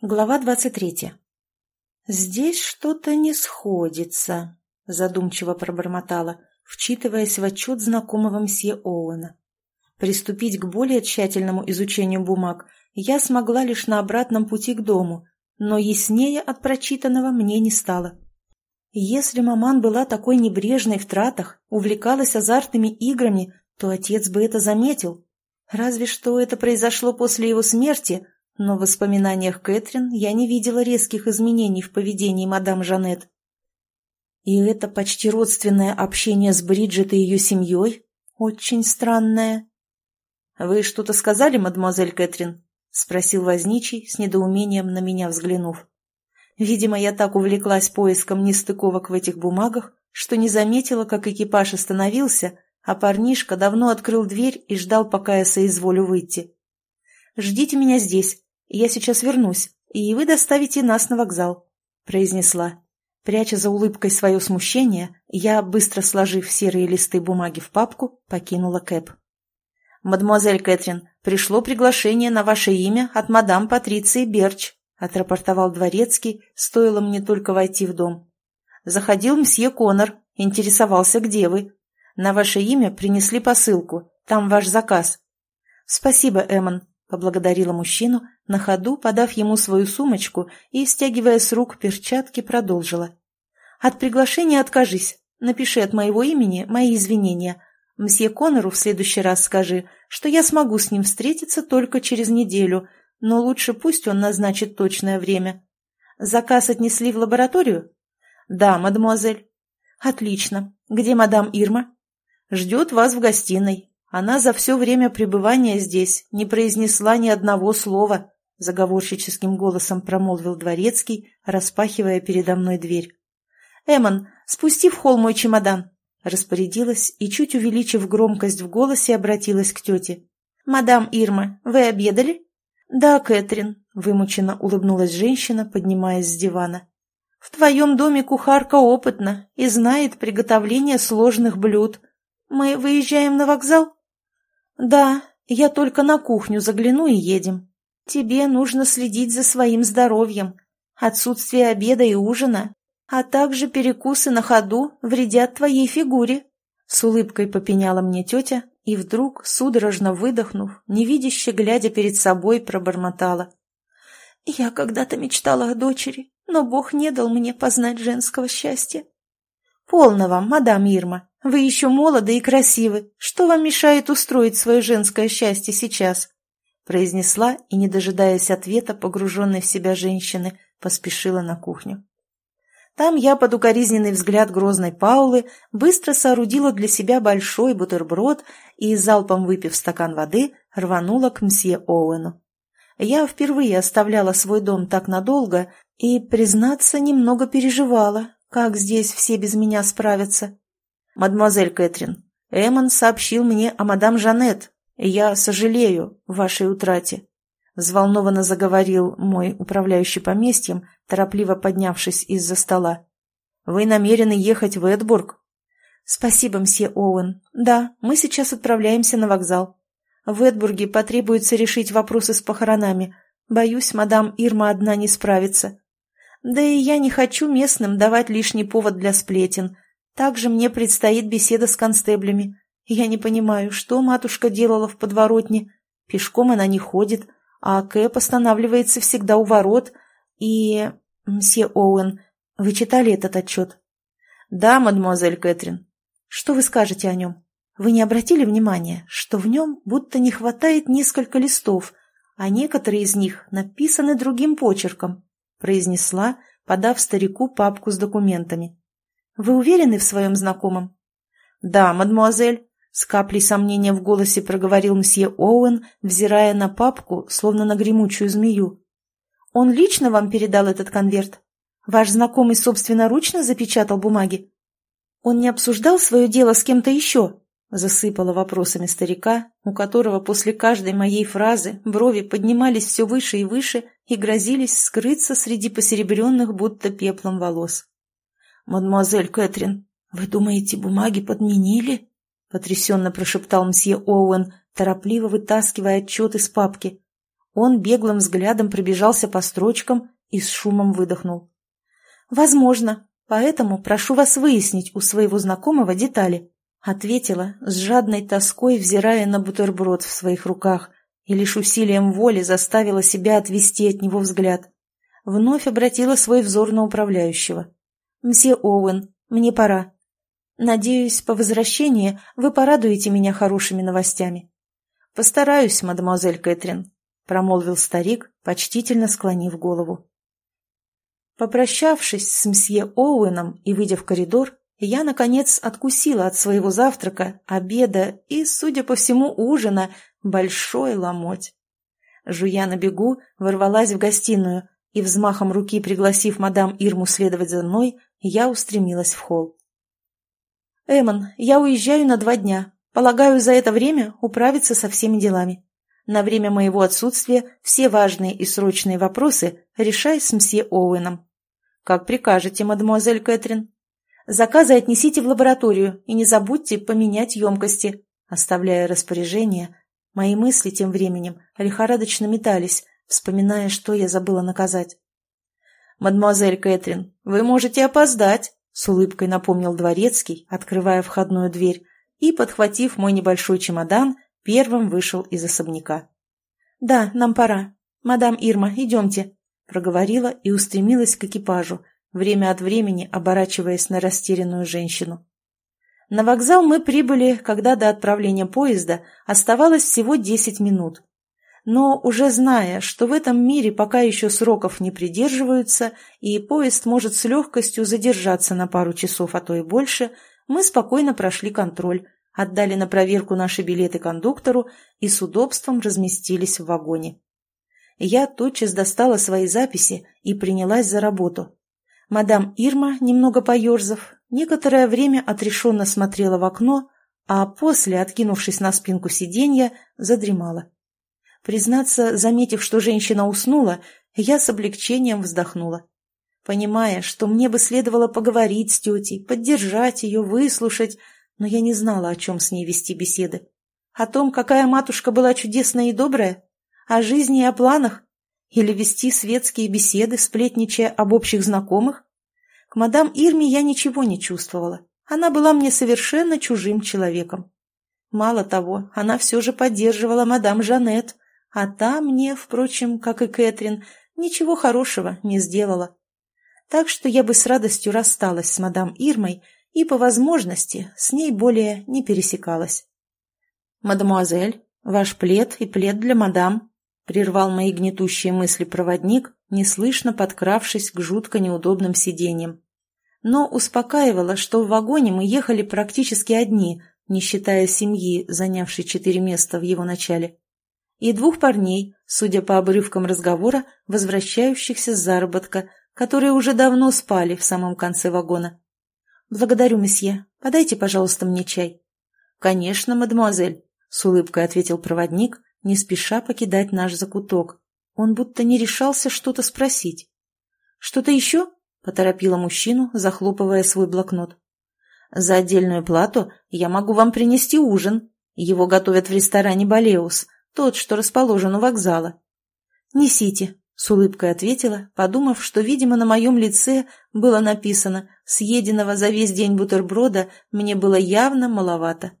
Глава двадцать третья. «Здесь что-то не сходится», — задумчиво пробормотала, вчитываясь в отчет знакомого мсье Оуэна. Приступить к более тщательному изучению бумаг я смогла лишь на обратном пути к дому, но яснее от прочитанного мне не стало. Если маман была такой небрежной в тратах, увлекалась азартными играми, то отец бы это заметил. Разве что это произошло после его смерти — но в воспоминаниях Кэтрин я не видела резких изменений в поведении мадам Жанет. И это почти родственное общение с Бриджит и ее семьей очень странное. — Вы что-то сказали, мадемуазель Кэтрин? — спросил возничий, с недоумением на меня взглянув. Видимо, я так увлеклась поиском нестыковок в этих бумагах, что не заметила, как экипаж остановился, а парнишка давно открыл дверь и ждал, пока я соизволю выйти. «Ждите меня здесь, «Я сейчас вернусь, и вы доставите нас на вокзал», — произнесла. Пряча за улыбкой свое смущение, я, быстро сложив серые листы бумаги в папку, покинула Кэп. «Мадемуазель Кэтрин, пришло приглашение на ваше имя от мадам Патриции Берч», — отрапортовал дворецкий, стоило мне только войти в дом. «Заходил мсье Конор, интересовался, где вы. На ваше имя принесли посылку, там ваш заказ». «Спасибо, Эммон», — поблагодарила мужчину, на ходу подав ему свою сумочку и, стягивая с рук перчатки, продолжила. «От приглашения откажись. Напиши от моего имени мои извинения. Мсье Коннору в следующий раз скажи, что я смогу с ним встретиться только через неделю, но лучше пусть он назначит точное время. Заказ отнесли в лабораторию?» «Да, мадемуазель». «Отлично. Где мадам Ирма?» «Ждет вас в гостиной. Она за все время пребывания здесь не произнесла ни одного слова, заговорщическим голосом промолвил дворецкий, распахивая передо мной дверь. «Эмон, спусти в холл мой чемодан!» Распорядилась и, чуть увеличив громкость в голосе, обратилась к тете. «Мадам Ирма, вы обедали?» «Да, Кэтрин», — вымученно улыбнулась женщина, поднимаясь с дивана. «В твоем доме кухарка опытна и знает приготовление сложных блюд. Мы выезжаем на вокзал?» «Да, я только на кухню загляну и едем. Тебе нужно следить за своим здоровьем. Отсутствие обеда и ужина, а также перекусы на ходу вредят твоей фигуре». С улыбкой попеняла мне тетя и вдруг, судорожно выдохнув, невидяще глядя перед собой, пробормотала. «Я когда-то мечтала о дочери, но Бог не дал мне познать женского счастья». «Полно вам, мадам Ирма. Вы еще молоды и красивы. Что вам мешает устроить свое женское счастье сейчас?» произнесла и, не дожидаясь ответа, погруженной в себя женщины, поспешила на кухню. Там я под укоризненный взгляд грозной Паулы быстро соорудила для себя большой бутерброд и, залпом выпив стакан воды, рванула к мсье Оуэну. Я впервые оставляла свой дом так надолго и, признаться, немного переживала, как здесь все без меня справятся. «Мадемуазель Кэтрин, Эммон сообщил мне о мадам Жанет, я сожалею в вашей утрате», — взволнованно заговорил мой управляющий поместьем, торопливо поднявшись из-за стола. «Вы намерены ехать в Эдбург?» «Спасибо, мсье Оуэн. Да, мы сейчас отправляемся на вокзал. В Эдбурге потребуется решить вопросы с похоронами. Боюсь, мадам Ирма одна не справится. Да и я не хочу местным давать лишний повод для сплетен, также мне предстоит беседа с констеблями. Я не понимаю, что матушка делала в подворотне. Пешком она не ходит, а Кэп останавливается всегда у ворот. И... Мсье Оуэн, вы читали этот отчет? Да, мадемуазель Кэтрин. Что вы скажете о нем? Вы не обратили внимания, что в нем будто не хватает несколько листов, а некоторые из них написаны другим почерком, произнесла, подав старику папку с документами. Вы уверены в своем знакомом? Да, мадмуазель, с каплей сомнения в голосе проговорил мсье Оуэн, взирая на папку, словно на гремучую змею. Он лично вам передал этот конверт? Ваш знакомый собственноручно запечатал бумаги? Он не обсуждал свое дело с кем-то еще? Засыпала вопросами старика, у которого после каждой моей фразы брови поднимались все выше и выше и грозились скрыться среди посеребренных будто пеплом волос. «Мадемуазель Кэтрин, вы думаете, бумаги подменили?» — потрясенно прошептал мсье Оуэн, торопливо вытаскивая отчет из папки. Он беглым взглядом пробежался по строчкам и с шумом выдохнул. «Возможно, поэтому прошу вас выяснить у своего знакомого детали», ответила, с жадной тоской взирая на бутерброд в своих руках, и лишь усилием воли заставила себя отвести от него взгляд. Вновь обратила свой взор на управляющего. «Мсье Оуэн, мне пора. Надеюсь, по возвращении вы порадуете меня хорошими новостями». «Постараюсь, мадемуазель Кэтрин», — промолвил старик, почтительно склонив голову. Попрощавшись с мсье Оуэном и выйдя в коридор, я, наконец, откусила от своего завтрака, обеда и, судя по всему, ужина большой ломоть. Жуя на бегу, ворвалась в гостиную и, взмахом руки пригласив мадам Ирму следовать за мной, я устремилась в холл. «Эмон, я уезжаю на два дня. Полагаю, за это время управиться со всеми делами. На время моего отсутствия все важные и срочные вопросы решай с мсье Оуэном. «Как прикажете, мадемуазель Кэтрин». «Заказы отнесите в лабораторию и не забудьте поменять емкости». Оставляя распоряжение, мои мысли тем временем лихорадочно метались, вспоминая, что я забыла наказать. «Мадемуазель Кэтрин, вы можете опоздать», — с улыбкой напомнил дворецкий, открывая входную дверь, и, подхватив мой небольшой чемодан, первым вышел из особняка. «Да, нам пора. Мадам Ирма, идемте», проговорила и устремилась к экипажу, время от времени оборачиваясь на растерянную женщину. На вокзал мы прибыли, когда до отправления поезда оставалось всего десять минут. Но уже зная, что в этом мире пока еще сроков не придерживаются и поезд может с легкостью задержаться на пару часов, а то и больше, мы спокойно прошли контроль, отдали на проверку наши билеты кондуктору и с удобством разместились в вагоне я тотчас достала свои записи и принялась за работу. Мадам Ирма, немного поерзав, некоторое время отрешенно смотрела в окно, а после, откинувшись на спинку сиденья, задремала. Признаться, заметив, что женщина уснула, я с облегчением вздохнула. Понимая, что мне бы следовало поговорить с тетей, поддержать ее, выслушать, но я не знала, о чем с ней вести беседы. О том, какая матушка была чудесная и добрая? О жизни и о планах? Или вести светские беседы, сплетничая об общих знакомых? К мадам Ирме я ничего не чувствовала. Она была мне совершенно чужим человеком. Мало того, она все же поддерживала мадам Жанет, а та мне, впрочем, как и Кэтрин, ничего хорошего не сделала. Так что я бы с радостью рассталась с мадам Ирмой и, по возможности, с ней более не пересекалась. «Мадемуазель, ваш плед и плед для мадам», Прервал мои гнетущие мысли проводник, неслышно подкравшись к жутко неудобным сиденьям. Но успокаивало, что в вагоне мы ехали практически одни, не считая семьи, занявшей четыре места в его начале. И двух парней, судя по обрывкам разговора, возвращающихся с заработка, которые уже давно спали в самом конце вагона. «Благодарю, месье. Подайте, пожалуйста, мне чай». «Конечно, мадемуазель», — с улыбкой ответил проводник, не спеша покидать наш закуток. Он будто не решался что-то спросить. «Что-то еще?» — поторопила мужчину, захлопывая свой блокнот. «За отдельную плату я могу вам принести ужин. Его готовят в ресторане «Балеус», тот, что расположен у вокзала». «Несите», — с улыбкой ответила, подумав, что, видимо, на моем лице было написано «съеденного за весь день бутерброда мне было явно маловато».